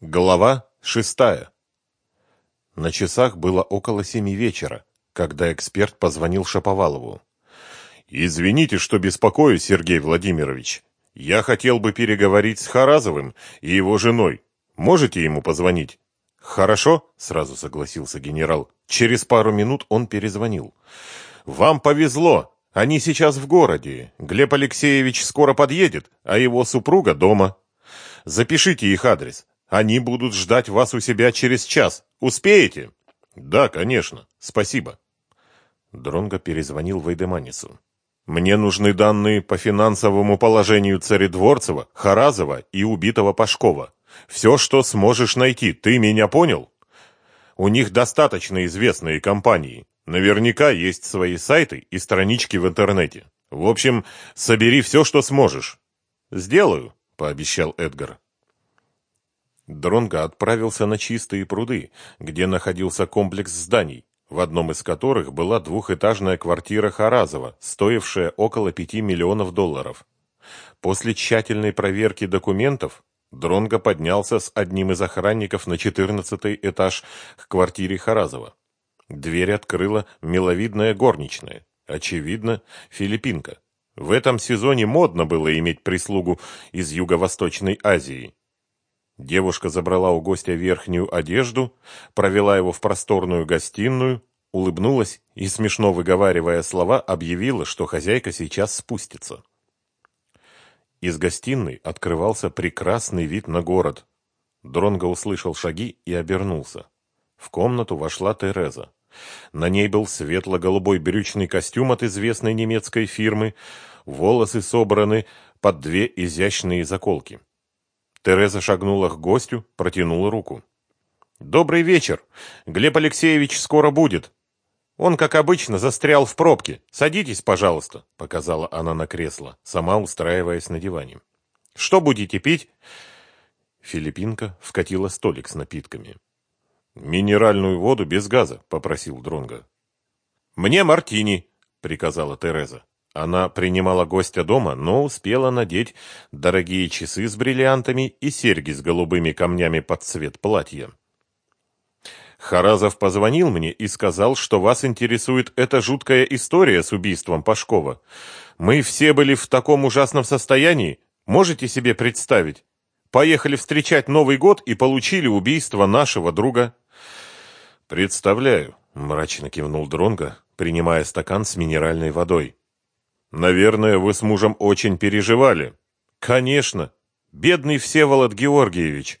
Глава шестая. На часах было около семи вечера, когда эксперт позвонил Шаповалову. «Извините, что беспокою, Сергей Владимирович. Я хотел бы переговорить с Харазовым и его женой. Можете ему позвонить?» «Хорошо», — сразу согласился генерал. Через пару минут он перезвонил. «Вам повезло. Они сейчас в городе. Глеб Алексеевич скоро подъедет, а его супруга дома. Запишите их адрес. Они будут ждать вас у себя через час. Успеете? Да, конечно. Спасибо. Дронго перезвонил Вайдеманису. Мне нужны данные по финансовому положению Царедворцева, Харазова и убитого Пашкова. Все, что сможешь найти. Ты меня понял? У них достаточно известные компании. Наверняка есть свои сайты и странички в интернете. В общем, собери все, что сможешь. Сделаю, пообещал Эдгар. Дронго отправился на чистые пруды, где находился комплекс зданий, в одном из которых была двухэтажная квартира Харазова, стоившая около пяти миллионов долларов. После тщательной проверки документов Дронго поднялся с одним из охранников на четырнадцатый этаж к квартире Харазова. Дверь открыла миловидная горничная, очевидно, филиппинка. В этом сезоне модно было иметь прислугу из Юго-Восточной Азии. Девушка забрала у гостя верхнюю одежду, провела его в просторную гостиную, улыбнулась и, смешно выговаривая слова, объявила, что хозяйка сейчас спустится. Из гостиной открывался прекрасный вид на город. Дронго услышал шаги и обернулся. В комнату вошла Тереза. На ней был светло-голубой брючный костюм от известной немецкой фирмы, волосы собраны под две изящные заколки. Тереза шагнула к гостю, протянула руку. «Добрый вечер. Глеб Алексеевич скоро будет. Он, как обычно, застрял в пробке. Садитесь, пожалуйста», — показала она на кресло, сама устраиваясь на диване. «Что будете пить?» Филиппинка вкатила столик с напитками. «Минеральную воду без газа», — попросил Дронга. «Мне мартини», — приказала Тереза. Она принимала гостя дома, но успела надеть дорогие часы с бриллиантами и серьги с голубыми камнями под цвет платья. Харазов позвонил мне и сказал, что вас интересует эта жуткая история с убийством Пашкова. Мы все были в таком ужасном состоянии, можете себе представить? Поехали встречать Новый год и получили убийство нашего друга. Представляю, мрачно кивнул Дронга, принимая стакан с минеральной водой. Наверное, вы с мужем очень переживали. Конечно. Бедный Всеволод Георгиевич.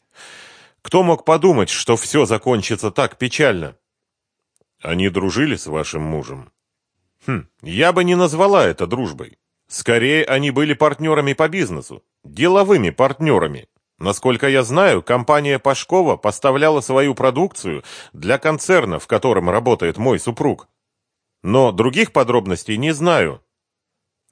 Кто мог подумать, что все закончится так печально? Они дружили с вашим мужем? Хм, я бы не назвала это дружбой. Скорее, они были партнерами по бизнесу, деловыми партнерами. Насколько я знаю, компания Пашкова поставляла свою продукцию для концерна, в котором работает мой супруг. Но других подробностей не знаю.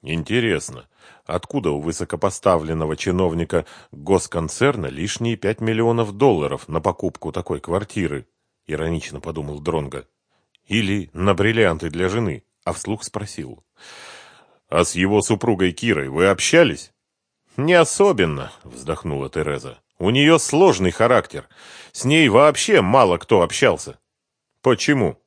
Интересно, откуда у высокопоставленного чиновника госконцерна лишние пять миллионов долларов на покупку такой квартиры? Иронично подумал Дронга. Или на бриллианты для жены, а вслух спросил. А с его супругой Кирой вы общались? Не особенно, вздохнула Тереза. У нее сложный характер. С ней вообще мало кто общался. Почему?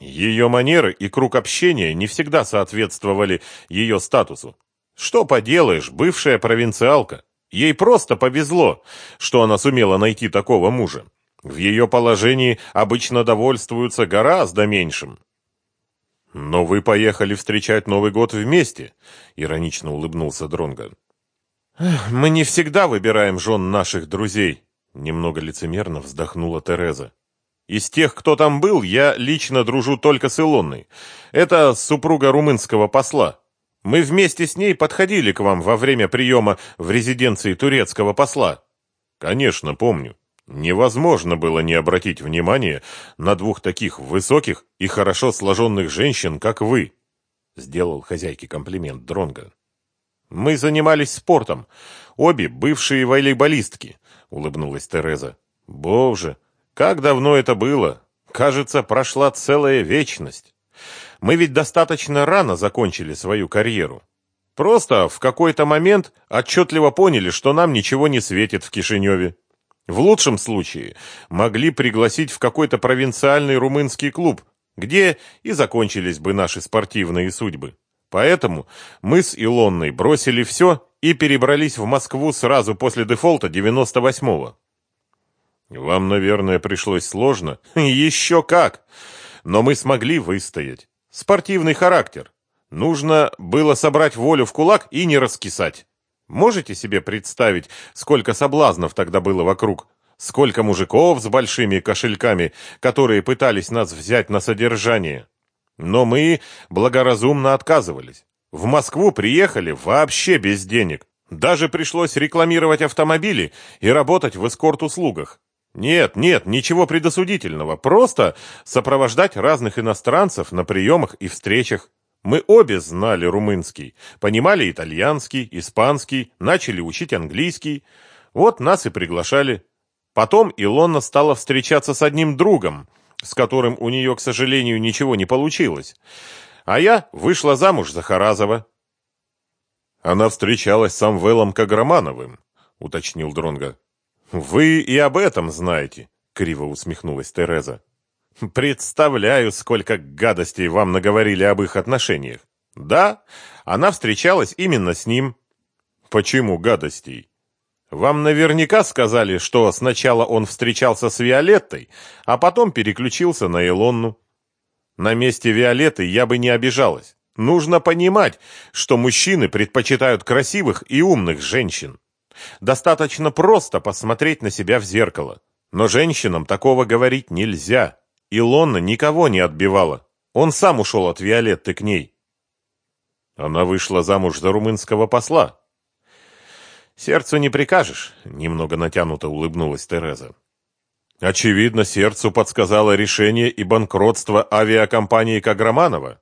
Ее манеры и круг общения не всегда соответствовали ее статусу. Что поделаешь, бывшая провинциалка. Ей просто повезло, что она сумела найти такого мужа. В ее положении обычно довольствуются гораздо меньшим. Но вы поехали встречать Новый год вместе, иронично улыбнулся Дронга. Мы не всегда выбираем жен наших друзей, немного лицемерно вздохнула Тереза. Из тех, кто там был, я лично дружу только с Илонной. Это супруга румынского посла. Мы вместе с ней подходили к вам во время приема в резиденции турецкого посла. Конечно, помню. Невозможно было не обратить внимания на двух таких высоких и хорошо сложенных женщин, как вы. Сделал хозяйке комплимент Дронга. Мы занимались спортом. Обе бывшие волейболистки, улыбнулась Тереза. Боже, как давно это было? Кажется, прошла целая вечность. Мы ведь достаточно рано закончили свою карьеру. Просто в какой-то момент отчетливо поняли, что нам ничего не светит в Кишиневе. В лучшем случае могли пригласить в какой-то провинциальный румынский клуб, где и закончились бы наши спортивные судьбы. Поэтому мы с Илонной бросили все и перебрались в Москву сразу после дефолта 98-го. Вам, наверное, пришлось сложно. Еще как! Но мы смогли выстоять. Спортивный характер. Нужно было собрать волю в кулак и не раскисать. Можете себе представить, сколько соблазнов тогда было вокруг? Сколько мужиков с большими кошельками, которые пытались нас взять на содержание? Но мы благоразумно отказывались. В Москву приехали вообще без денег. Даже пришлось рекламировать автомобили и работать в эскорт-услугах. Нет, нет, ничего предосудительного. Просто сопровождать разных иностранцев на приемах и встречах. Мы обе знали румынский, понимали итальянский, испанский, начали учить английский. Вот нас и приглашали. Потом Илона стала встречаться с одним другом, с которым у нее, к сожалению, ничего не получилось. А я вышла замуж за Харазова. Она встречалась с Самвелом Каграмановым, уточнил Дронга. Вы и об этом знаете, криво усмехнулась Тереза. Представляю, сколько гадостей вам наговорили об их отношениях. Да, она встречалась именно с ним. Почему гадостей? Вам наверняка сказали, что сначала он встречался с Виолеттой, а потом переключился на Илонну. На месте Виолетты я бы не обижалась. Нужно понимать, что мужчины предпочитают красивых и умных женщин. Достаточно просто посмотреть на себя в зеркало. Но женщинам такого говорить нельзя. Илона никого не отбивала. Он сам ушел от Виолетты к ней. Она вышла замуж за румынского посла. Сердцу не прикажешь, немного натянуто улыбнулась Тереза. Очевидно, сердцу подсказало решение и банкротство авиакомпании Каграманова.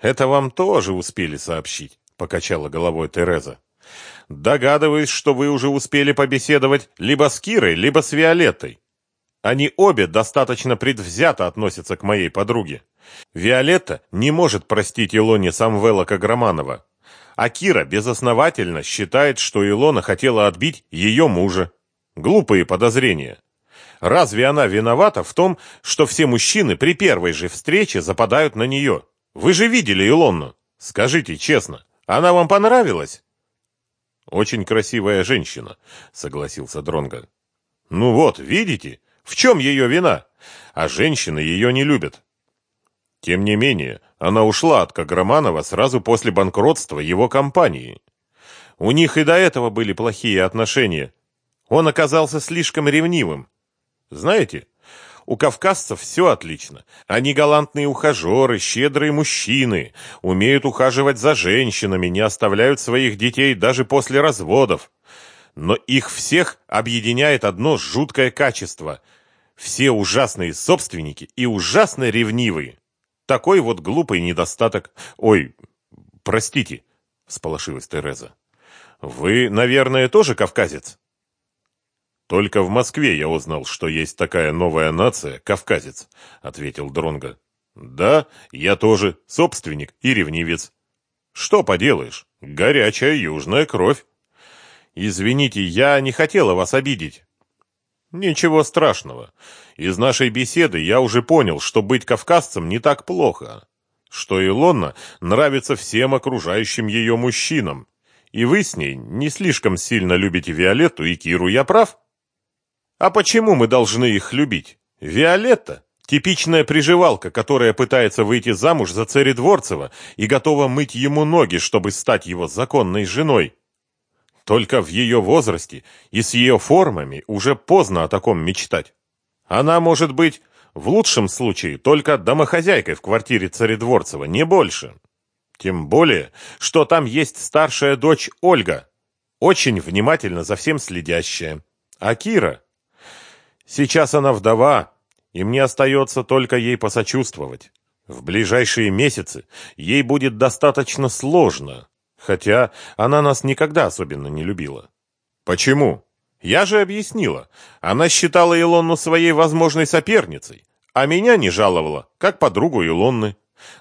Это вам тоже успели сообщить, покачала головой Тереза. Догадываюсь, что вы уже успели побеседовать либо с Кирой, либо с Виолеттой. Они обе достаточно предвзято относятся к моей подруге. Виолетта не может простить Илоне Самвела Каграманова, а Кира безосновательно считает, что Илона хотела отбить ее мужа. Глупые подозрения. Разве она виновата в том, что все мужчины при первой же встрече западают на нее? Вы же видели Илонну. Скажите честно, она вам понравилась? Очень красивая женщина, согласился Дронга. Ну вот, видите? В чем ее вина? А женщины ее не любят. Тем не менее, она ушла от Каграманова сразу после банкротства его компании. У них и до этого были плохие отношения. Он оказался слишком ревнивым. Знаете, у кавказцев все отлично. Они галантные ухажеры, щедрые мужчины, умеют ухаживать за женщинами, не оставляют своих детей даже после разводов. Но их всех объединяет одно жуткое качество. Все ужасные собственники и ужасно ревнивые. Такой вот глупый недостаток. Ой, простите, сполошилась Тереза. Вы, наверное, тоже кавказец? Только в Москве я узнал, что есть такая новая нация кавказец, ответил Дронга. Да, я тоже собственник и ревнивец. Что поделаешь? Горячая южная кровь. Извините, я не хотела вас обидеть. Ничего страшного. Из нашей беседы я уже понял, что быть кавказцем не так плохо. Что Илона нравится всем окружающим ее мужчинам. И вы с ней не слишком сильно любите Виолетту и Киру, я прав? А почему мы должны их любить? Виолетта Типичная приживалка, которая пытается выйти замуж за царедворцева и готова мыть ему ноги, чтобы стать его законной женой. Только в ее возрасте и с ее формами уже поздно о таком мечтать. Она может быть, в лучшем случае, только домохозяйкой в квартире Царедворцева, не больше. Тем более, что там есть старшая дочь Ольга, очень внимательно за всем следящая. А Кира? Сейчас она вдова, и мне остается только ей посочувствовать. В ближайшие месяцы ей будет достаточно сложно, Хотя она нас никогда особенно не любила. Почему? Я же объяснила. Она считала Илонну своей возможной соперницей, а меня не жаловала, как подругу Илонны.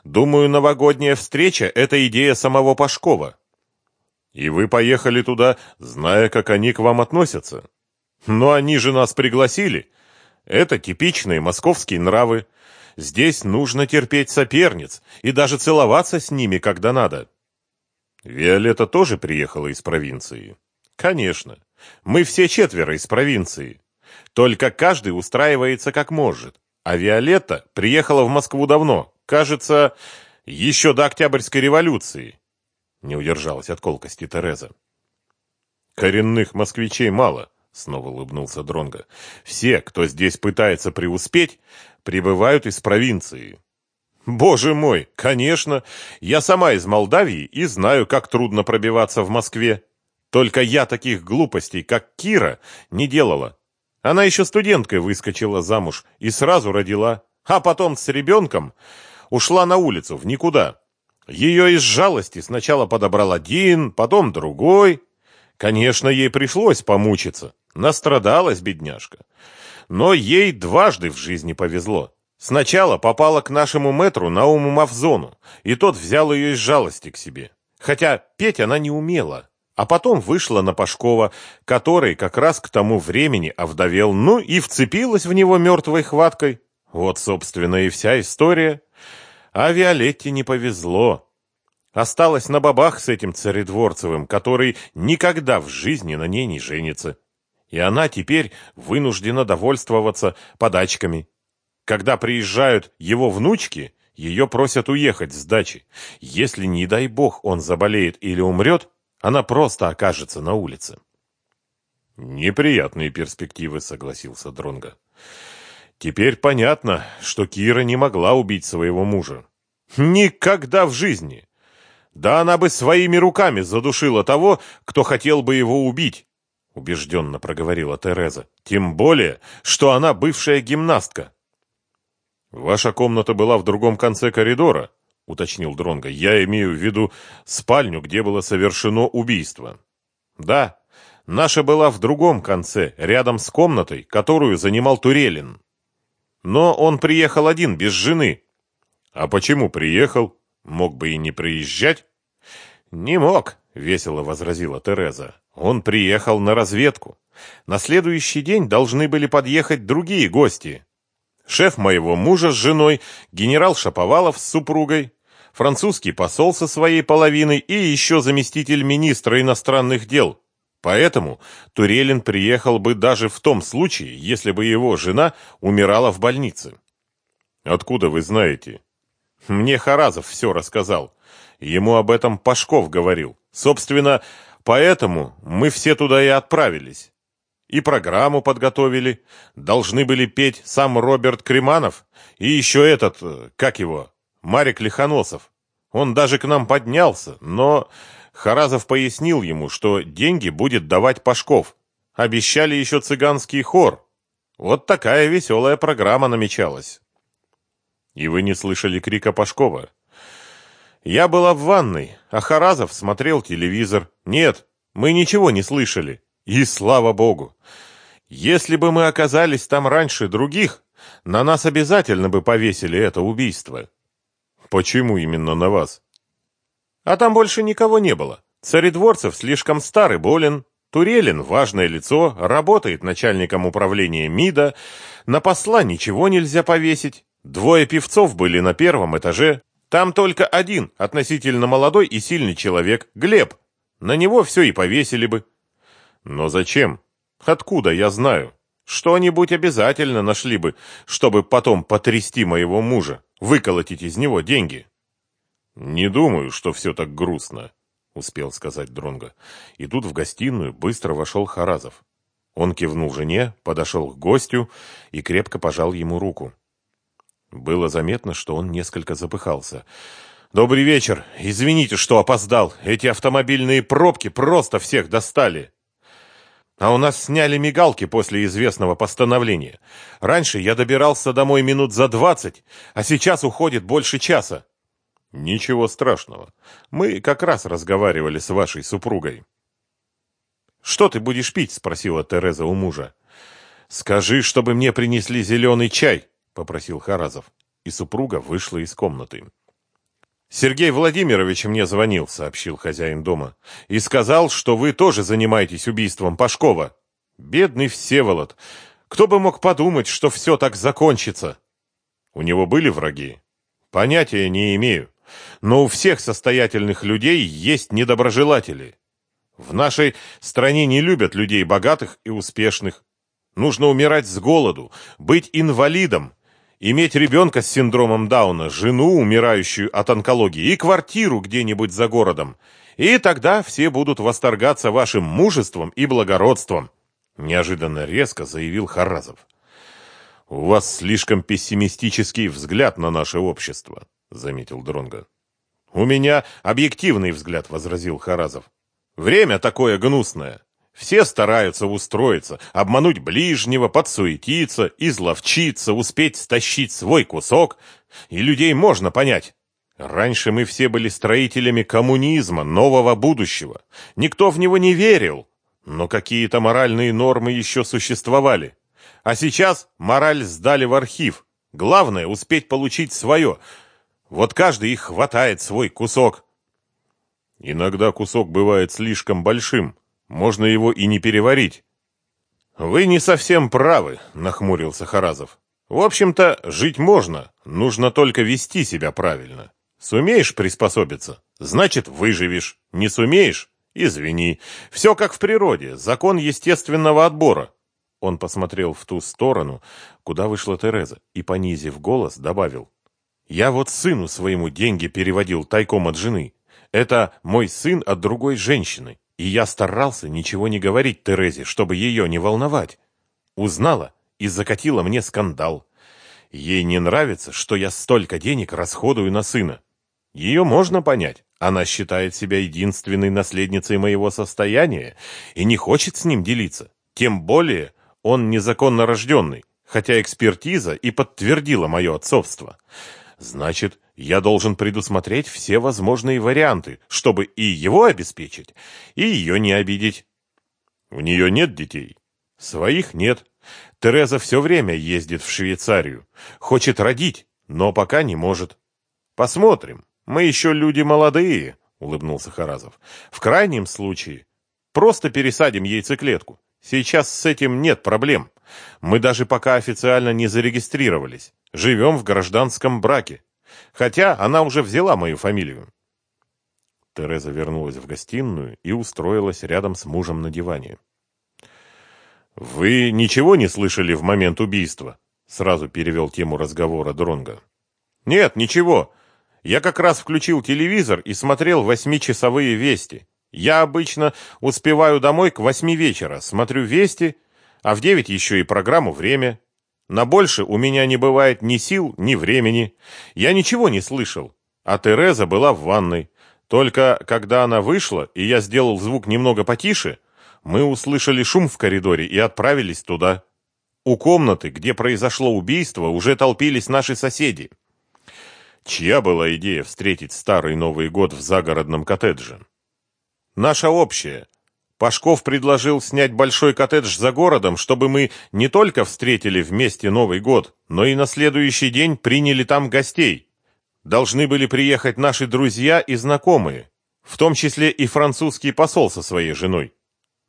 Думаю, новогодняя встреча — это идея самого Пашкова. И вы поехали туда, зная, как они к вам относятся. Но они же нас пригласили. Это типичные московские нравы. Здесь нужно терпеть соперниц и даже целоваться с ними, когда надо. Виолетта тоже приехала из провинции. Конечно. Мы все четверо из провинции. Только каждый устраивается как может. А Виолетта приехала в Москву давно. Кажется, еще до Октябрьской революции. Не удержалась от колкости Тереза. Коренных москвичей мало, снова улыбнулся Дронга. Все, кто здесь пытается преуспеть, прибывают из провинции. Боже мой, конечно, я сама из Молдавии и знаю, как трудно пробиваться в Москве. Только я таких глупостей, как Кира, не делала. Она еще студенткой выскочила замуж и сразу родила, а потом с ребенком ушла на улицу в никуда. Ее из жалости сначала подобрал один, потом другой. Конечно, ей пришлось помучиться. Настрадалась бедняжка. Но ей дважды в жизни повезло. Сначала попала к нашему мэтру Науму Мавзону, и тот взял ее из жалости к себе. Хотя петь она не умела. А потом вышла на Пашкова, который как раз к тому времени овдовел, ну и вцепилась в него мертвой хваткой. Вот, собственно, и вся история. А Виолетте не повезло. Осталась на бабах с этим царедворцевым, который никогда в жизни на ней не женится. И она теперь вынуждена довольствоваться подачками. Когда приезжают его внучки, ее просят уехать с дачи. Если, не дай бог, он заболеет или умрет, она просто окажется на улице. Неприятные перспективы, согласился Дронга. Теперь понятно, что Кира не могла убить своего мужа. Никогда в жизни. Да она бы своими руками задушила того, кто хотел бы его убить, убежденно проговорила Тереза. Тем более, что она бывшая гимнастка. Ваша комната была в другом конце коридора, уточнил Дронга. Я имею в виду спальню, где было совершено убийство. Да, наша была в другом конце, рядом с комнатой, которую занимал Турелин. Но он приехал один, без жены. А почему приехал? Мог бы и не приезжать? Не мог, весело возразила Тереза. Он приехал на разведку. На следующий день должны были подъехать другие гости шеф моего мужа с женой, генерал Шаповалов с супругой, французский посол со своей половиной и еще заместитель министра иностранных дел. Поэтому Турелин приехал бы даже в том случае, если бы его жена умирала в больнице. Откуда вы знаете? Мне Харазов все рассказал. Ему об этом Пашков говорил. Собственно, поэтому мы все туда и отправились и программу подготовили. Должны были петь сам Роберт Креманов и еще этот, э, как его, Марик Лихоносов. Он даже к нам поднялся, но Харазов пояснил ему, что деньги будет давать Пашков. Обещали еще цыганский хор. Вот такая веселая программа намечалась. И вы не слышали крика Пашкова? Я была в ванной, а Харазов смотрел телевизор. Нет, мы ничего не слышали. И слава богу! Если бы мы оказались там раньше других, на нас обязательно бы повесили это убийство. Почему именно на вас? А там больше никого не было. Царедворцев слишком стар и болен. Турелин – важное лицо, работает начальником управления МИДа. На посла ничего нельзя повесить. Двое певцов были на первом этаже. Там только один, относительно молодой и сильный человек, Глеб. На него все и повесили бы. Но зачем? Откуда я знаю? Что-нибудь обязательно нашли бы, чтобы потом потрясти моего мужа, выколотить из него деньги. Не думаю, что все так грустно, успел сказать Дронга. И тут в гостиную быстро вошел Харазов. Он кивнул жене, подошел к гостю и крепко пожал ему руку. Было заметно, что он несколько запыхался. «Добрый вечер. Извините, что опоздал. Эти автомобильные пробки просто всех достали». А у нас сняли мигалки после известного постановления. Раньше я добирался домой минут за двадцать, а сейчас уходит больше часа. Ничего страшного. Мы как раз разговаривали с вашей супругой. Что ты будешь пить? спросила Тереза у мужа. Скажи, чтобы мне принесли зеленый чай, попросил Харазов. И супруга вышла из комнаты. Сергей Владимирович мне звонил, сообщил хозяин дома, и сказал, что вы тоже занимаетесь убийством Пашкова. Бедный Всеволод. Кто бы мог подумать, что все так закончится? У него были враги? Понятия не имею. Но у всех состоятельных людей есть недоброжелатели. В нашей стране не любят людей богатых и успешных. Нужно умирать с голоду, быть инвалидом, иметь ребенка с синдромом Дауна, жену, умирающую от онкологии, и квартиру где-нибудь за городом. И тогда все будут восторгаться вашим мужеством и благородством, неожиданно резко заявил Харазов. У вас слишком пессимистический взгляд на наше общество, заметил Дронга. У меня объективный взгляд, возразил Харазов. Время такое гнусное. Все стараются устроиться, обмануть ближнего, подсуетиться, изловчиться, успеть стащить свой кусок. И людей можно понять. Раньше мы все были строителями коммунизма, нового будущего. Никто в него не верил. Но какие-то моральные нормы еще существовали. А сейчас мораль сдали в архив. Главное — успеть получить свое. Вот каждый их хватает свой кусок. Иногда кусок бывает слишком большим. Можно его и не переварить. Вы не совсем правы, нахмурился Харазов. В общем-то, жить можно, нужно только вести себя правильно. Сумеешь приспособиться, значит, выживешь. Не сумеешь? Извини. Все как в природе, закон естественного отбора. Он посмотрел в ту сторону, куда вышла Тереза, и, понизив голос, добавил. «Я вот сыну своему деньги переводил тайком от жены. Это мой сын от другой женщины, и я старался ничего не говорить Терезе, чтобы ее не волновать. Узнала и закатила мне скандал. Ей не нравится, что я столько денег расходую на сына. Ее можно понять. Она считает себя единственной наследницей моего состояния и не хочет с ним делиться. Тем более он незаконно рожденный, хотя экспертиза и подтвердила мое отцовство. Значит, я должен предусмотреть все возможные варианты, чтобы и его обеспечить, и ее не обидеть. У нее нет детей? Своих нет. Тереза все время ездит в Швейцарию. Хочет родить, но пока не может. Посмотрим. Мы еще люди молодые, улыбнулся Харазов. В крайнем случае просто пересадим яйцеклетку. Сейчас с этим нет проблем. Мы даже пока официально не зарегистрировались. Живем в гражданском браке. Хотя она уже взяла мою фамилию. Тереза вернулась в гостиную и устроилась рядом с мужем на диване. «Вы ничего не слышали в момент убийства?» Сразу перевел тему разговора Дронга. «Нет, ничего. Я как раз включил телевизор и смотрел восьмичасовые вести. Я обычно успеваю домой к восьми вечера, смотрю вести, а в девять еще и программу «Время». На больше у меня не бывает ни сил, ни времени. Я ничего не слышал. А Тереза была в ванной. Только когда она вышла, и я сделал звук немного потише, мы услышали шум в коридоре и отправились туда. У комнаты, где произошло убийство, уже толпились наши соседи. Чья была идея встретить старый Новый год в загородном коттедже? Наша общая. Пашков предложил снять большой коттедж за городом, чтобы мы не только встретили вместе Новый год, но и на следующий день приняли там гостей. Должны были приехать наши друзья и знакомые, в том числе и французский посол со своей женой.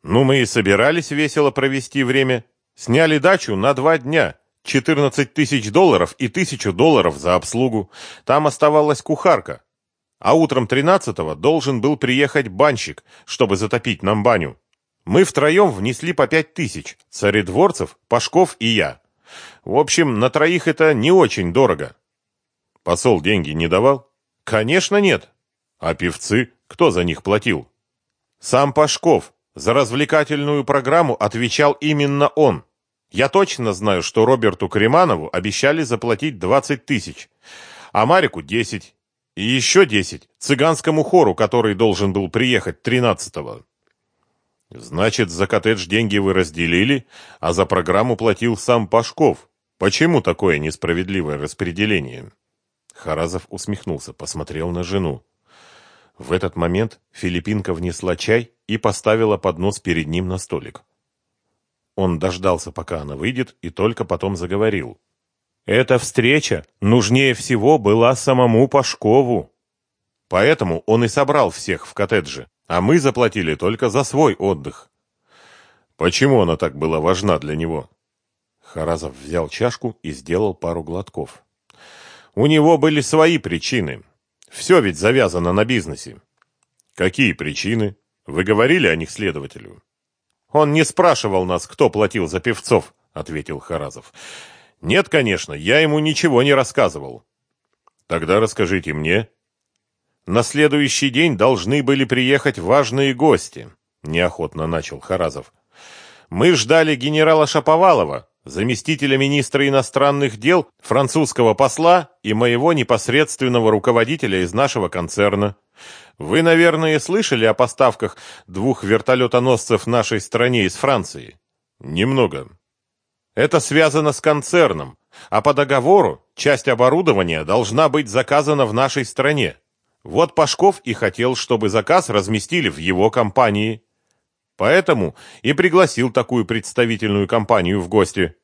Ну, мы и собирались весело провести время. Сняли дачу на два дня. 14 тысяч долларов и тысячу долларов за обслугу. Там оставалась кухарка. А утром 13-го должен был приехать банщик, чтобы затопить нам баню. Мы втроем внесли по пять тысяч. Царедворцев, Пашков и я. В общем, на троих это не очень дорого. Посол деньги не давал? Конечно, нет. А певцы? Кто за них платил? Сам Пашков. За развлекательную программу отвечал именно он. Я точно знаю, что Роберту Креманову обещали заплатить 20 тысяч, а Марику 10. И еще 10 цыганскому хору, который должен был приехать 13-го. Значит, за коттедж деньги вы разделили, а за программу платил сам Пашков. Почему такое несправедливое распределение? Харазов усмехнулся, посмотрел на жену. В этот момент филиппинка внесла чай и поставила поднос перед ним на столик. Он дождался, пока она выйдет, и только потом заговорил. «Эта встреча нужнее всего была самому Пашкову. Поэтому он и собрал всех в коттедже, а мы заплатили только за свой отдых. Почему она так была важна для него? Харазов взял чашку и сделал пару глотков. У него были свои причины. Все ведь завязано на бизнесе. Какие причины? Вы говорили о них следователю? Он не спрашивал нас, кто платил за певцов, ответил Харазов. Нет, конечно, я ему ничего не рассказывал. Тогда расскажите мне. На следующий день должны были приехать важные гости, неохотно начал Харазов. Мы ждали генерала Шаповалова, заместителя министра иностранных дел, французского посла и моего непосредственного руководителя из нашего концерна. Вы, наверное, слышали о поставках двух вертолетоносцев нашей стране из Франции? Немного. Это связано с концерном, а по договору часть оборудования должна быть заказана в нашей стране. Вот Пашков и хотел, чтобы заказ разместили в его компании. Поэтому и пригласил такую представительную компанию в гости.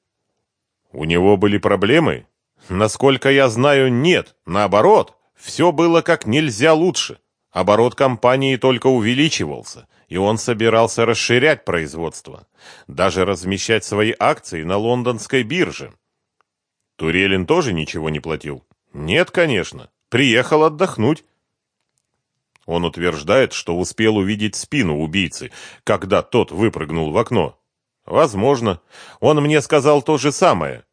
У него были проблемы? Насколько я знаю, нет. Наоборот, все было как нельзя лучше. Оборот компании только увеличивался, и он собирался расширять производство, даже размещать свои акции на лондонской бирже. Турелин тоже ничего не платил? Нет, конечно. Приехал отдохнуть. Он утверждает, что успел увидеть спину убийцы, когда тот выпрыгнул в окно. Возможно. Он мне сказал то же самое.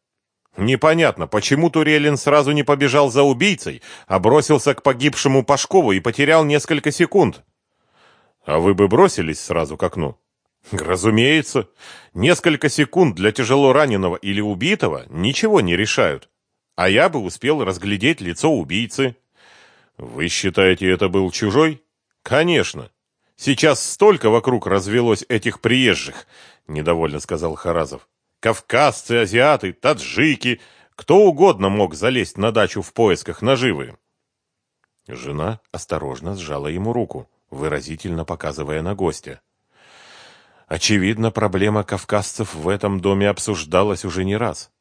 Непонятно, почему Турелин сразу не побежал за убийцей, а бросился к погибшему Пашкову и потерял несколько секунд. А вы бы бросились сразу к окну? Разумеется. Несколько секунд для тяжело раненого или убитого ничего не решают. А я бы успел разглядеть лицо убийцы. Вы считаете, это был чужой? Конечно. Сейчас столько вокруг развелось этих приезжих, недовольно сказал Харазов. Кавказцы, азиаты, таджики, кто угодно мог залезть на дачу в поисках наживы. Жена осторожно сжала ему руку, выразительно показывая на гостя. Очевидно, проблема кавказцев в этом доме обсуждалась уже не раз.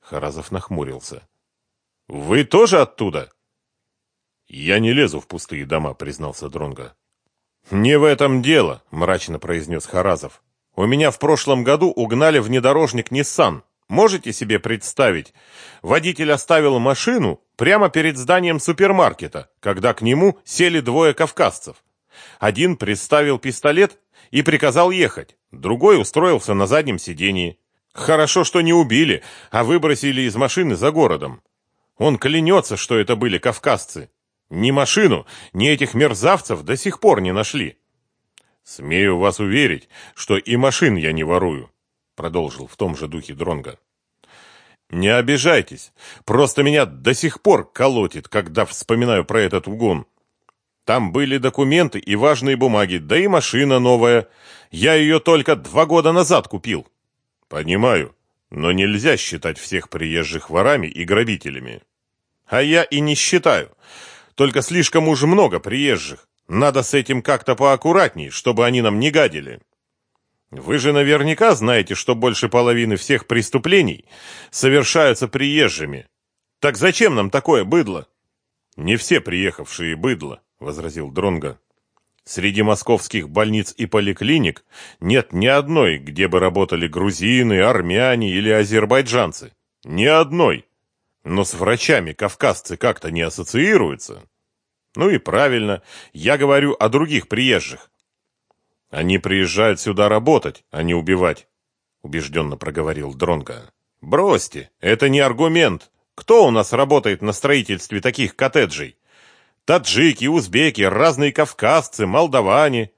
Харазов нахмурился. Вы тоже оттуда? Я не лезу в пустые дома, признался Дронга. Не в этом дело, мрачно произнес Харазов. У меня в прошлом году угнали внедорожник Nissan. Можете себе представить? Водитель оставил машину прямо перед зданием супермаркета, когда к нему сели двое кавказцев. Один приставил пистолет и приказал ехать, другой устроился на заднем сидении. Хорошо, что не убили, а выбросили из машины за городом. Он клянется, что это были кавказцы. Ни машину, ни этих мерзавцев до сих пор не нашли. Смею вас уверить, что и машин я не ворую, продолжил в том же духе Дронга. Не обижайтесь, просто меня до сих пор колотит, когда вспоминаю про этот угон. Там были документы и важные бумаги, да и машина новая. Я ее только два года назад купил. Понимаю, но нельзя считать всех приезжих ворами и грабителями. А я и не считаю. Только слишком уж много приезжих. Надо с этим как-то поаккуратней, чтобы они нам не гадили. Вы же наверняка знаете, что больше половины всех преступлений совершаются приезжими. Так зачем нам такое быдло? Не все приехавшие быдло возразил Дронга. Среди московских больниц и поликлиник нет ни одной, где бы работали грузины, армяне или азербайджанцы. Ни одной. Но с врачами кавказцы как-то не ассоциируются. Ну и правильно, я говорю о других приезжих. Они приезжают сюда работать, а не убивать, убежденно проговорил Дронга. Бросьте, это не аргумент. Кто у нас работает на строительстве таких коттеджей? Таджики, узбеки, разные кавказцы, молдаване.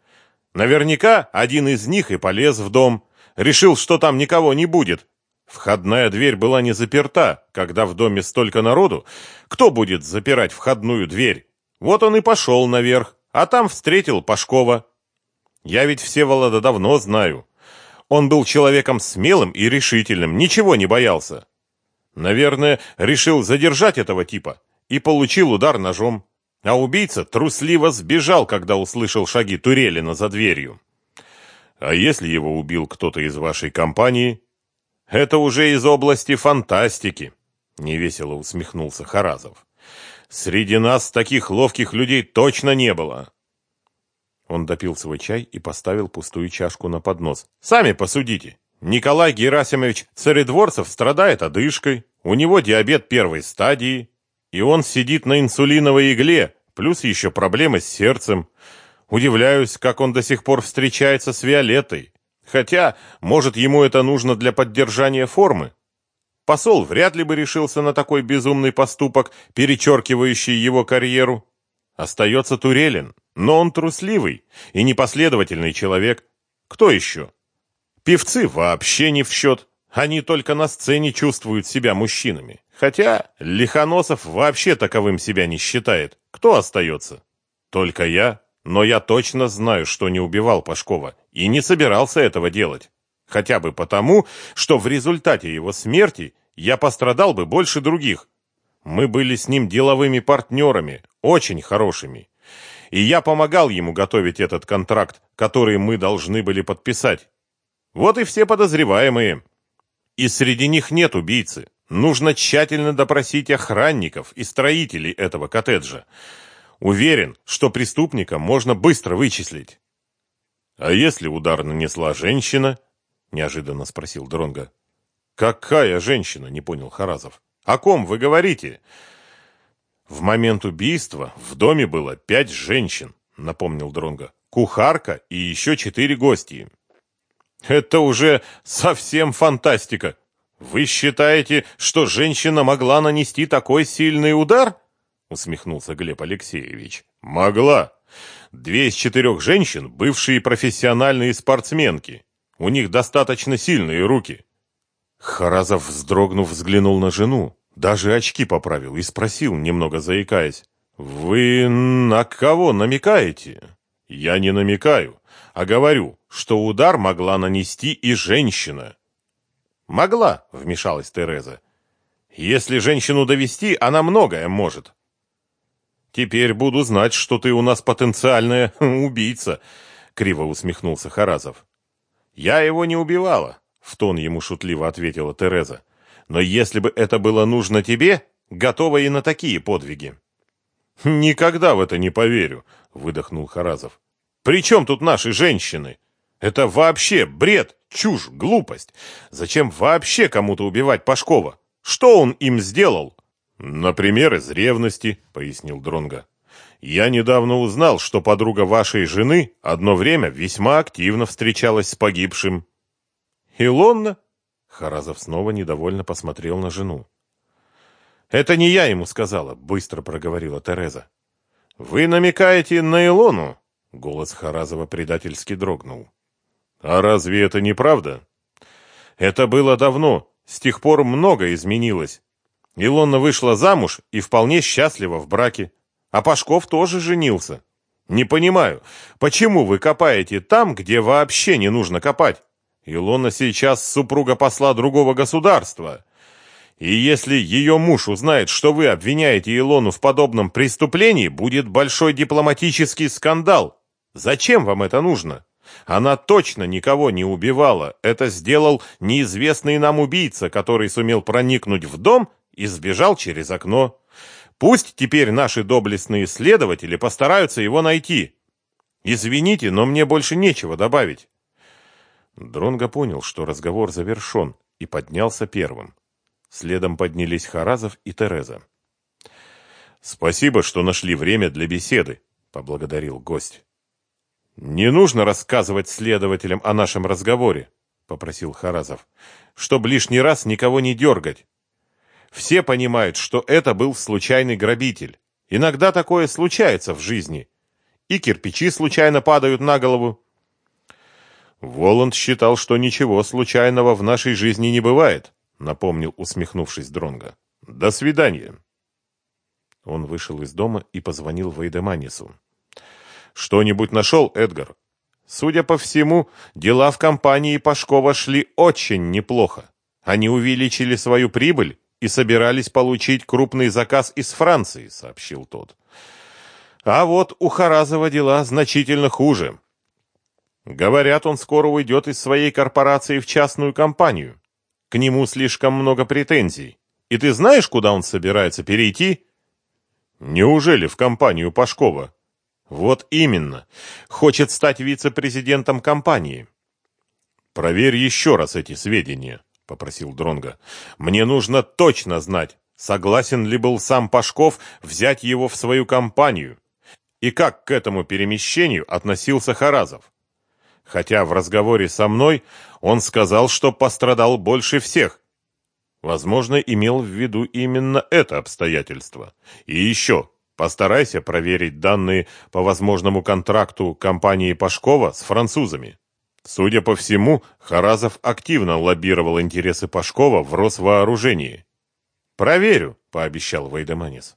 Наверняка один из них и полез в дом. Решил, что там никого не будет. Входная дверь была не заперта. Когда в доме столько народу, кто будет запирать входную дверь? Вот он и пошел наверх, а там встретил Пашкова. Я ведь Всеволода давно знаю. Он был человеком смелым и решительным, ничего не боялся. Наверное, решил задержать этого типа и получил удар ножом. А убийца трусливо сбежал, когда услышал шаги Турелина за дверью. А если его убил кто-то из вашей компании? Это уже из области фантастики, невесело усмехнулся Харазов. Среди нас таких ловких людей точно не было. Он допил свой чай и поставил пустую чашку на поднос. «Сами посудите. Николай Герасимович Царедворцев страдает одышкой, у него диабет первой стадии, и он сидит на инсулиновой игле, плюс еще проблемы с сердцем. Удивляюсь, как он до сих пор встречается с Виолеттой. Хотя, может, ему это нужно для поддержания формы. Посол вряд ли бы решился на такой безумный поступок, перечеркивающий его карьеру. Остается Турелин, но он трусливый и непоследовательный человек. Кто еще? Певцы вообще не в счет. Они только на сцене чувствуют себя мужчинами. Хотя Лихоносов вообще таковым себя не считает. Кто остается? Только я. Но я точно знаю, что не убивал Пашкова и не собирался этого делать. Хотя бы потому, что в результате его смерти я пострадал бы больше других. Мы были с ним деловыми партнерами, очень хорошими. И я помогал ему готовить этот контракт, который мы должны были подписать. Вот и все подозреваемые. И среди них нет убийцы. Нужно тщательно допросить охранников и строителей этого коттеджа. Уверен, что преступника можно быстро вычислить. А если удар нанесла женщина? Неожиданно спросил Дронга. Какая женщина? не понял Харазов. О ком вы говорите? В момент убийства в доме было пять женщин, напомнил Дронга. Кухарка и еще четыре гости. Это уже совсем фантастика. Вы считаете, что женщина могла нанести такой сильный удар? усмехнулся Глеб Алексеевич. Могла. Две из четырех женщин бывшие профессиональные спортсменки. У них достаточно сильные руки. Харазов, вздрогнув, взглянул на жену, даже очки поправил и спросил, немного заикаясь: "Вы на кого намекаете?" "Я не намекаю, а говорю, что удар могла нанести и женщина". "Могла", вмешалась Тереза. "Если женщину довести, она многое может". Теперь буду знать, что ты у нас потенциальная убийца, криво усмехнулся Харазов. Я его не убивала, в тон ему шутливо ответила Тереза. Но если бы это было нужно тебе, готова и на такие подвиги. Никогда в это не поверю, выдохнул Харазов. При чем тут наши женщины? Это вообще бред, чушь, глупость. Зачем вообще кому-то убивать Пашкова? Что он им сделал? Например, из ревности, пояснил Дронга. Я недавно узнал, что подруга вашей жены одно время весьма активно встречалась с погибшим. Илонна? Харазов снова недовольно посмотрел на жену. Это не я ему сказала, быстро проговорила Тереза. Вы намекаете на Илону? Голос Харазова предательски дрогнул. А разве это не правда? Это было давно, с тех пор многое изменилось. Илона вышла замуж и вполне счастлива в браке. А Пашков тоже женился. Не понимаю, почему вы копаете там, где вообще не нужно копать? Илона сейчас супруга посла другого государства. И если ее муж узнает, что вы обвиняете Илону в подобном преступлении, будет большой дипломатический скандал. Зачем вам это нужно? Она точно никого не убивала. Это сделал неизвестный нам убийца, который сумел проникнуть в дом и сбежал через окно. Пусть теперь наши доблестные следователи постараются его найти. Извините, но мне больше нечего добавить. Дронго понял, что разговор завершен, и поднялся первым. Следом поднялись Харазов и Тереза. «Спасибо, что нашли время для беседы», — поблагодарил гость. «Не нужно рассказывать следователям о нашем разговоре», — попросил Харазов, — «чтобы лишний раз никого не дергать. Все понимают, что это был случайный грабитель. Иногда такое случается в жизни. И кирпичи случайно падают на голову. Воланд считал, что ничего случайного в нашей жизни не бывает, напомнил, усмехнувшись Дронга. До свидания. Он вышел из дома и позвонил Вейдеманису. Что-нибудь нашел, Эдгар? Судя по всему, дела в компании Пашкова шли очень неплохо. Они увеличили свою прибыль и собирались получить крупный заказ из Франции, сообщил тот. А вот у Харазова дела значительно хуже. Говорят, он скоро уйдет из своей корпорации в частную компанию. К нему слишком много претензий. И ты знаешь, куда он собирается перейти? Неужели в компанию Пашкова? Вот именно. Хочет стать вице-президентом компании. Проверь еще раз эти сведения, попросил Дронга. Мне нужно точно знать, согласен ли был сам Пашков взять его в свою компанию и как к этому перемещению относился Харазов. Хотя в разговоре со мной он сказал, что пострадал больше всех. Возможно, имел в виду именно это обстоятельство. И еще, постарайся проверить данные по возможному контракту компании Пашкова с французами. Судя по всему, Харазов активно лоббировал интересы Пашкова в Росвооружении. «Проверю», — пообещал Вайдеманис.